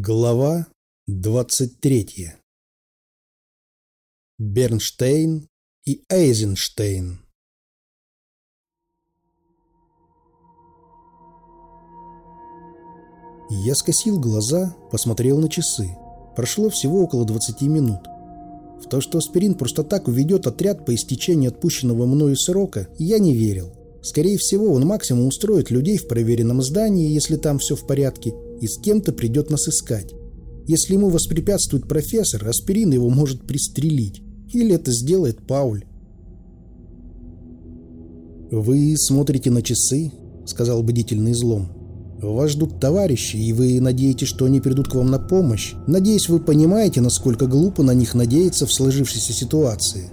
Глава 23. Бернштейн и Эйзенштейн. Я скосил глаза, посмотрел на часы. Прошло всего около 20 минут. В то, что аспирин просто так уведет отряд по истечении отпущенного мною срока, я не верил. Скорее всего, он максимум устроит людей в проверенном здании, если там все в порядке, и с кем-то придет нас искать. Если ему воспрепятствует профессор, аспирин его может пристрелить. Или это сделает Пауль. «Вы смотрите на часы», — сказал бдительный злом. «Вас ждут товарищи, и вы надеетесь, что они придут к вам на помощь. Надеюсь, вы понимаете, насколько глупо на них надеяться в сложившейся ситуации».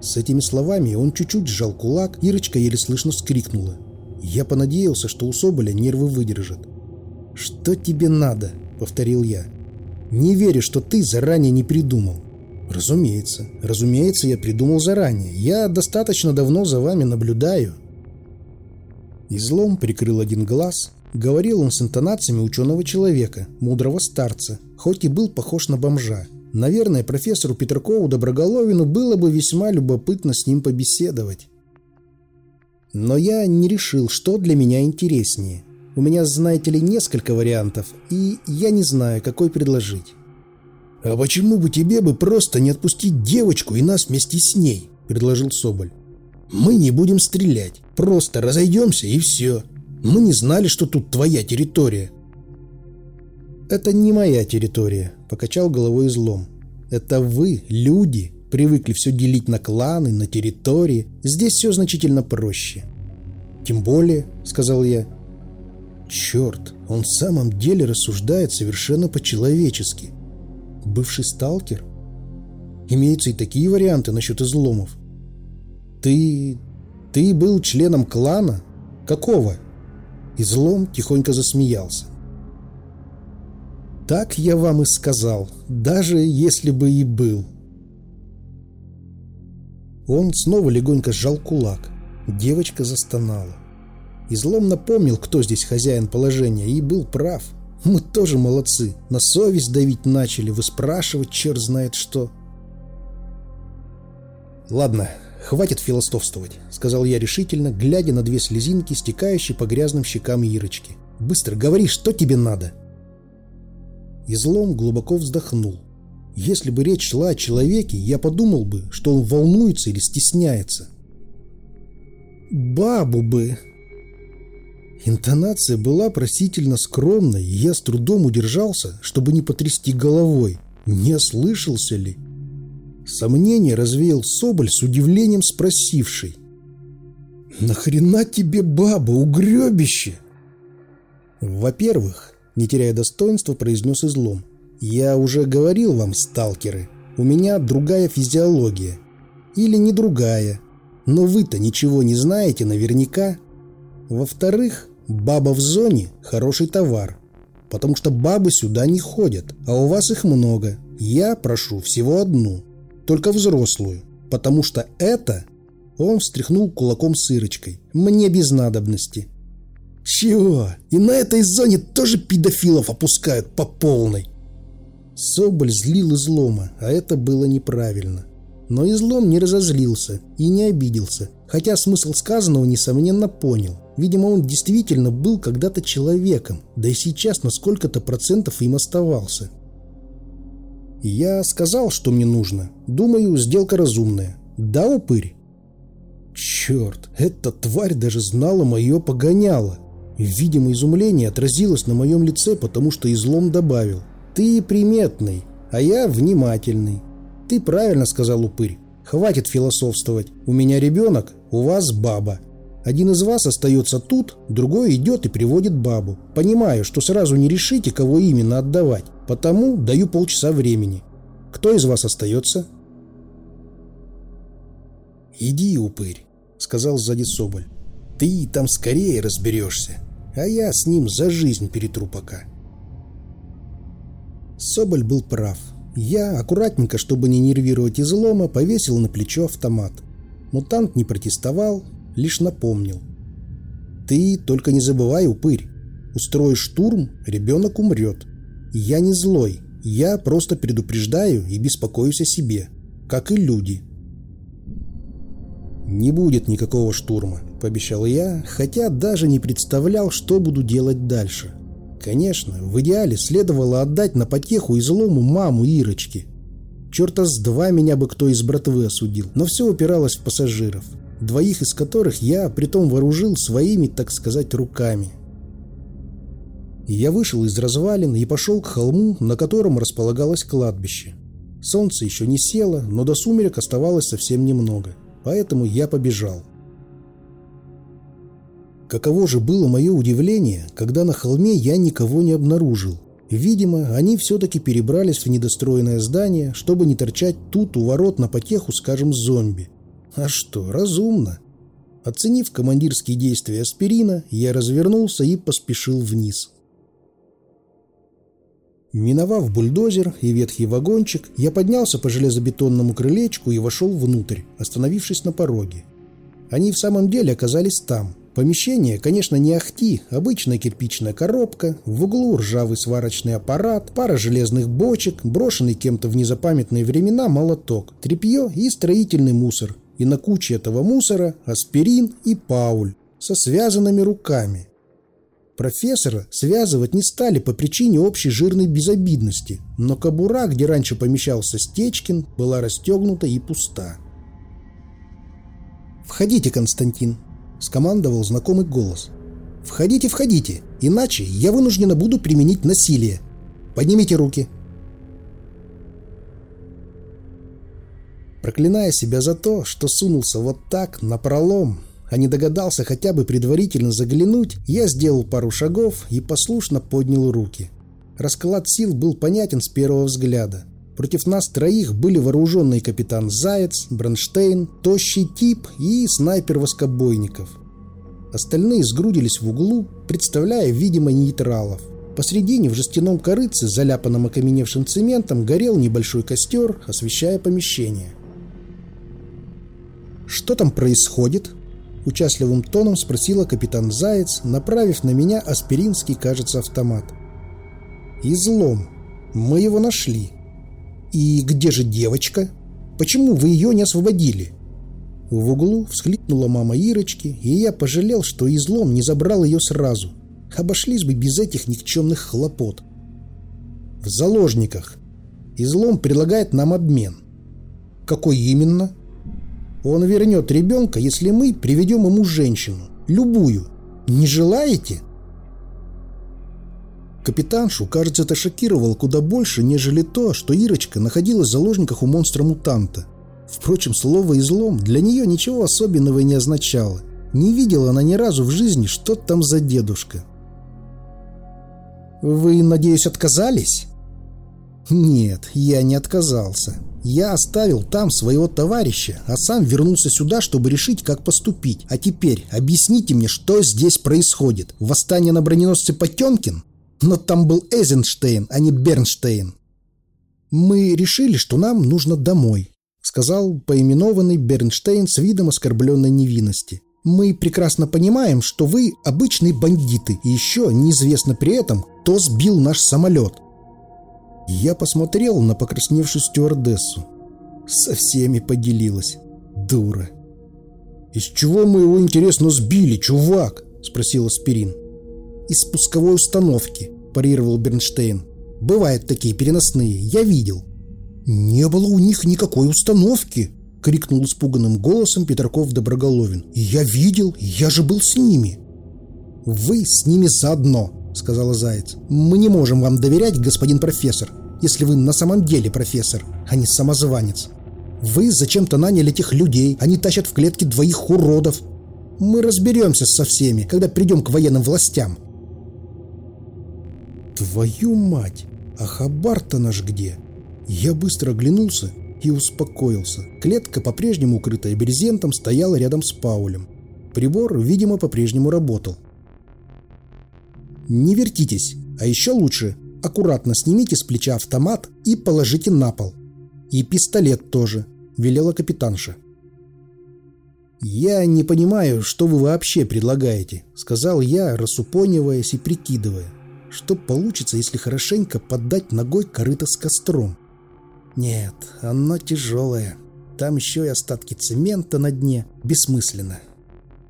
С этими словами он чуть-чуть сжал кулак, Ирочка еле слышно вскрикнула. Я понадеялся, что у Соболя нервы выдержат. «Что тебе надо?» — повторил я. «Не верю, что ты заранее не придумал». «Разумеется. Разумеется, я придумал заранее. Я достаточно давно за вами наблюдаю». Излом прикрыл один глаз. Говорил он с интонациями ученого человека, мудрого старца, хоть и был похож на бомжа. Наверное, профессору Петркову Доброголовину было бы весьма любопытно с ним побеседовать. Но я не решил, что для меня интереснее у меня, знаете ли, несколько вариантов, и я не знаю, какой предложить. «А почему бы тебе бы просто не отпустить девочку и нас вместе с ней?» – предложил Соболь. «Мы не будем стрелять, просто разойдемся и все. Мы не знали, что тут твоя территория». «Это не моя территория», – покачал головой излом. «Это вы, люди, привыкли все делить на кланы, на территории. Здесь все значительно проще». «Тем более», — сказал я, Черт, он в самом деле рассуждает совершенно по-человечески. Бывший сталкер? Имеются и такие варианты насчет изломов. Ты... ты был членом клана? Какого? Излом тихонько засмеялся. Так я вам и сказал, даже если бы и был. Он снова легонько сжал кулак. Девочка застонала. Излом напомнил, кто здесь хозяин положения, и был прав. Мы тоже молодцы. На совесть давить начали, выспрашивать черт знает что. «Ладно, хватит философствовать», — сказал я решительно, глядя на две слезинки, стекающие по грязным щекам Ирочки. «Быстро говори, что тебе надо?» Излом глубоко вздохнул. Если бы речь шла о человеке, я подумал бы, что он волнуется или стесняется. «Бабу бы», Интонация была просительно скромной, и я с трудом удержался, чтобы не потрясти головой. Не ослышался ли? Сомнение развеял Соболь с удивлением спросивший. «Нахрена тебе баба, угребище?» «Во-первых, не теряя достоинства, произнес излом. Я уже говорил вам, сталкеры, у меня другая физиология. Или не другая. Но вы-то ничего не знаете наверняка. Во-вторых, Баба в зоне – хороший товар, потому что бабы сюда не ходят, а у вас их много. Я прошу всего одну, только взрослую, потому что это... Он встряхнул кулаком с Ирочкой. Мне без надобности. Чего? И на этой зоне тоже педофилов опускают по полной. Соболь злил излома, а это было неправильно. Но излом не разозлился и не обиделся, хотя смысл сказанного, несомненно, понял. Видимо, он действительно был когда-то человеком, да и сейчас на сколько-то процентов им оставался. Я сказал, что мне нужно. Думаю, сделка разумная. Да, упырь? Черт, эта тварь даже знала мое погоняло. Видимо, изумление отразилось на моем лице, потому что излом добавил. Ты приметный, а я внимательный. Ты правильно сказал, упырь. Хватит философствовать. У меня ребенок, у вас баба. Один из вас остается тут, другой идет и приводит бабу. Понимаю, что сразу не решите, кого именно отдавать, потому даю полчаса времени. Кто из вас остается? «Иди, упырь», — сказал сзади Соболь. «Ты там скорее разберешься, а я с ним за жизнь перетру пока». Соболь был прав. Я, аккуратненько, чтобы не нервировать излома, повесил на плечо автомат. Мутант не протестовал, лишь напомнил. «Ты только не забывай, упырь, устроишь штурм, ребенок умрет. Я не злой, я просто предупреждаю и беспокоюсь о себе, как и люди. «Не будет никакого штурма», — пообещал я, хотя даже не представлял, что буду делать дальше. Конечно, в идеале следовало отдать на потеху излому маму Ирочки. Черта с два меня бы кто из братвы осудил, но все упиралось в пассажиров, двоих из которых я притом вооружил своими, так сказать, руками. Я вышел из развалин и пошел к холму, на котором располагалось кладбище. Солнце еще не село, но до сумерек оставалось совсем немного, поэтому я побежал. Каково же было мое удивление, когда на холме я никого не обнаружил. Видимо, они все-таки перебрались в недостроенное здание, чтобы не торчать тут у ворот на потеху, скажем, зомби. А что, разумно. Оценив командирские действия аспирина, я развернулся и поспешил вниз. Миновав бульдозер и ветхий вагончик, я поднялся по железобетонному крылечку и вошел внутрь, остановившись на пороге. Они в самом деле оказались там. Помещение, конечно, не ахти, обычная кирпичная коробка, в углу ржавый сварочный аппарат, пара железных бочек, брошенный кем-то в незапамятные времена молоток, тряпье и строительный мусор. И на куче этого мусора аспирин и пауль со связанными руками. Профессора связывать не стали по причине общей жирной безобидности, но кобура, где раньше помещался Стечкин, была расстегнута и пуста. «Входите, Константин», — скомандовал знакомый голос. «Входите, входите, иначе я вынуждена буду применить насилие. Поднимите руки». Проклиная себя за то, что сунулся вот так, на пролом, а не догадался хотя бы предварительно заглянуть, я сделал пару шагов и послушно поднял руки. Расклад сил был понятен с первого взгляда. Против нас троих были вооруженный капитан Заяц, Бронштейн, Тощий Тип и снайпер Воскобойников. Остальные сгрудились в углу, представляя, видимо, нейтралов. Посредине в жестяном корыце, заляпанном окаменевшим цементом, горел небольшой костер, освещая помещение. «Что там происходит?» Участливым тоном спросила капитан Заяц, направив на меня аспиринский, кажется, автомат. «Излом. Мы его нашли. И где же девочка? Почему вы ее не освободили?» В углу всхлипнула мама Ирочки, и я пожалел, что излом не забрал ее сразу. Обошлись бы без этих никчемных хлопот. В заложниках. Излом предлагает нам обмен. Какой именно? Он вернет ребенка, если мы приведем ему женщину. Любую. Не желаете? Капитаншу, кажется, это шокировало куда больше, нежели то, что Ирочка находилась в заложниках у монстра-мутанта. Впрочем, слово «излом» для нее ничего особенного не означало. Не видела она ни разу в жизни, что там за дедушка. «Вы, надеюсь, отказались?» «Нет, я не отказался. Я оставил там своего товарища, а сам вернулся сюда, чтобы решить, как поступить. А теперь объясните мне, что здесь происходит. Восстание на броненосце Потемкин? Но там был Эйзенштейн, а не Бернштейн. Мы решили, что нам нужно домой, сказал поименованный Бернштейн с видом оскорбленной невинности. Мы прекрасно понимаем, что вы обычные бандиты, и еще неизвестно при этом, кто сбил наш самолет. Я посмотрел на покрасневшую стюардессу. Со всеми поделилась. Дура. «Из чего мы его, интересно, сбили, чувак?» – спросил Аспирин. «Из спусковой установки», – парировал Бернштейн. «Бывают такие переносные, я видел». «Не было у них никакой установки!» — крикнул испуганным голосом Петраков Доброголовин. «Я видел, я же был с ними!» «Вы с ними заодно!» — сказала Заяц. «Мы не можем вам доверять, господин профессор, если вы на самом деле профессор, а не самозванец. Вы зачем-то наняли этих людей, они тащат в клетки двоих уродов. Мы разберемся со всеми, когда придем к военным властям». «Твою мать! А хабар-то наш где?» Я быстро оглянулся и успокоился. Клетка, по-прежнему укрытая брезентом, стояла рядом с Паулем. Прибор, видимо, по-прежнему работал. Не вертитесь, а еще лучше аккуратно снимите с плеча автомат и положите на пол. И пистолет тоже, велела капитанша. «Я не понимаю, что вы вообще предлагаете», — сказал я, рассупониваясь и прикидывая. Что получится, если хорошенько поддать ногой корыто с костром. Нет, оно тяжелое. Там еще и остатки цемента на дне. Бессмысленно.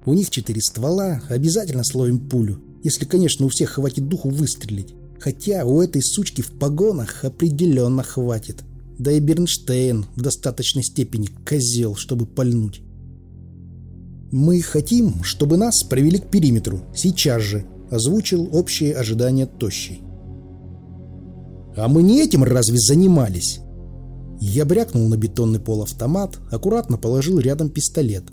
У них четыре ствола, обязательно словим пулю. Если, конечно, у всех хватит духу выстрелить. Хотя у этой сучки в погонах определенно хватит. Да и Бернштейн в достаточной степени козел, чтобы пальнуть. «Мы хотим, чтобы нас провели к периметру. Сейчас же», — озвучил общее ожидание Тощий. «А мы не этим разве занимались?» Я брякнул на бетонный пол автомат, аккуратно положил рядом пистолет.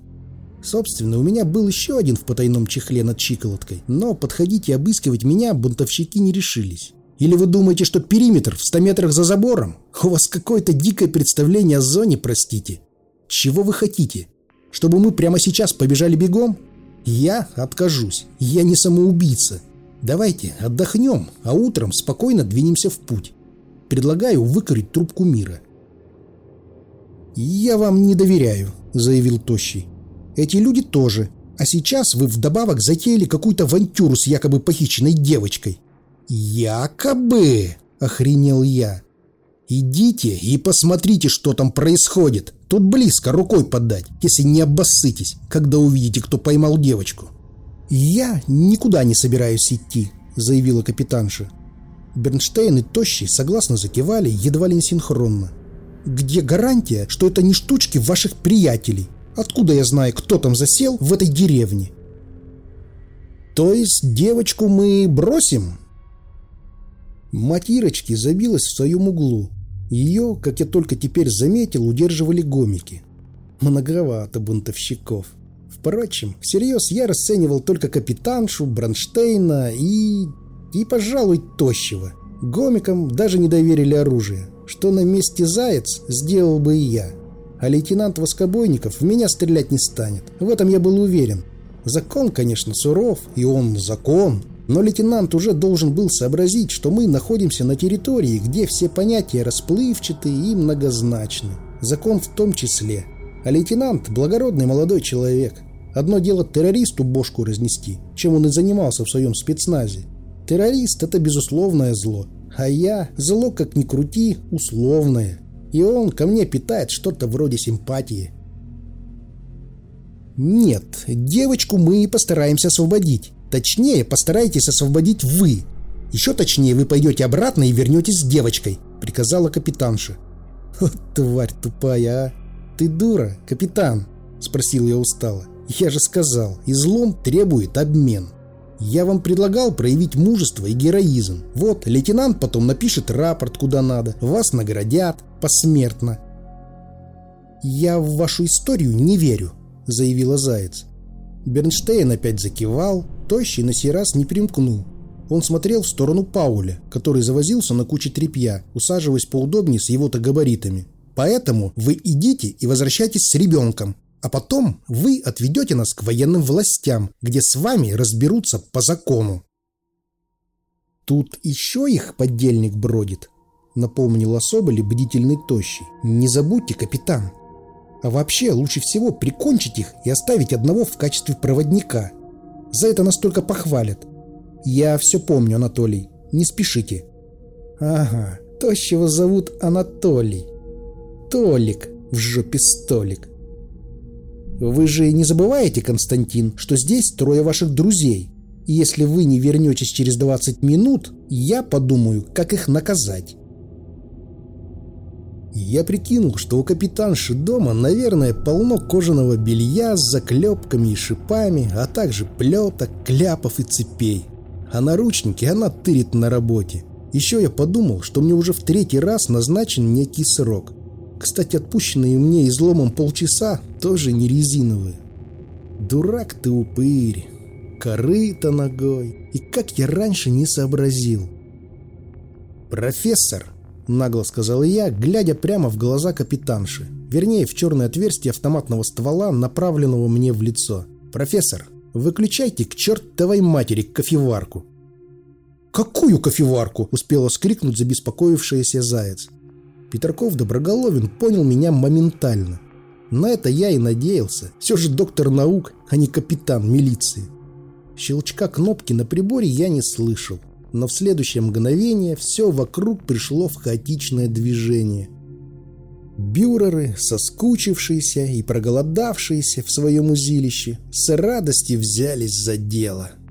Собственно, у меня был еще один в потайном чехле над щиколоткой, но подходить и обыскивать меня бунтовщики не решились. Или вы думаете, что периметр в 100 метрах за забором? У вас какое-то дикое представление о зоне, простите. Чего вы хотите? Чтобы мы прямо сейчас побежали бегом? Я откажусь. Я не самоубийца. Давайте отдохнем, а утром спокойно двинемся в путь. Предлагаю выкорить трубку мира. «Я вам не доверяю», — заявил Тощий. «Эти люди тоже. А сейчас вы вдобавок затеяли какую-то авантюру с якобы похищенной девочкой». «Якобы!» — охренел я. «Идите и посмотрите, что там происходит. Тут близко рукой подать, если не обоссытесь, когда увидите, кто поймал девочку». «Я никуда не собираюсь идти», — заявила капитанша. Бернштейн и Тощий согласно закивали, едва ли не синхронно. «Где гарантия, что это не штучки ваших приятелей? Откуда я знаю, кто там засел в этой деревне?» «То есть девочку мы бросим?» Мать Ирочки забилась в своем углу. Ее, как я только теперь заметил, удерживали гомики. Многовато бунтовщиков. Впрочем, всерьез я расценивал только капитаншу, Бронштейна и... и, пожалуй, Тощего. Гомикам даже не доверили оружие. Что на месте Заяц сделал бы и я. А лейтенант Воскобойников в меня стрелять не станет. В этом я был уверен. Закон, конечно, суров, и он закон, но лейтенант уже должен был сообразить, что мы находимся на территории, где все понятия расплывчатые и многозначны. Закон в том числе. А лейтенант – благородный молодой человек. Одно дело террористу бошку разнести, чем он и занимался в своем спецназе. Террорист – это безусловное зло. А я – зло, как ни крути, условное. И он ко мне питает что-то вроде симпатии. Нет, девочку мы постараемся освободить. Точнее, постарайтесь освободить вы. Еще точнее, вы пойдете обратно и вернетесь с девочкой, приказала капитанша. Вот тварь тупая, а! Ты дура, капитан? Спросил я устало. Я же сказал, излом требует обмен. Я вам предлагал проявить мужество и героизм. Вот, лейтенант потом напишет рапорт куда надо, вас наградят посмертно. Я в вашу историю не верю, заявила Заяц. Бернштейн опять закивал, Тощий на сей раз не примкнул. Он смотрел в сторону Пауля, который завозился на куче тряпья, усаживаясь поудобнее с его-то габаритами. «Поэтому вы идите и возвращайтесь с ребенком, а потом вы отведете нас к военным властям, где с вами разберутся по закону». «Тут еще их поддельник бродит», — напомнил особо ли бдительный Тощий. «Не забудьте, капитан, а вообще, лучше всего прикончить их и оставить одного в качестве проводника. За это настолько похвалят. Я все помню, Анатолий. Не спешите. Ага, тощего зовут Анатолий. Толик в жопе столик. Вы же не забываете, Константин, что здесь трое ваших друзей. И если вы не вернетесь через 20 минут, я подумаю, как их наказать. Я прикинул, что у капитанши дома, наверное, полно кожаного белья с заклепками и шипами, а также плеток, кляпов и цепей. А наручники она тырит на работе. Еще я подумал, что мне уже в третий раз назначен некий срок. Кстати, отпущенные мне изломом полчаса тоже не резиновые. Дурак ты упырь. Корыто ногой. И как я раньше не сообразил. «Профессор!» — нагло сказал я, глядя прямо в глаза капитанши. Вернее, в черное отверстие автоматного ствола, направленного мне в лицо. «Профессор, выключайте к чертовой матери кофеварку!» «Какую кофеварку?» — успела скрикнуть забеспокоившаяся заяц. Петраков Доброголовин понял меня моментально. На это я и надеялся. Все же доктор наук, а не капитан милиции. Щелчка кнопки на приборе я не слышал. Но в следующее мгновение все вокруг пришло в хаотичное движение. Бюреры, соскучившиеся и проголодавшиеся в своем узилище, с радостью взялись за дело –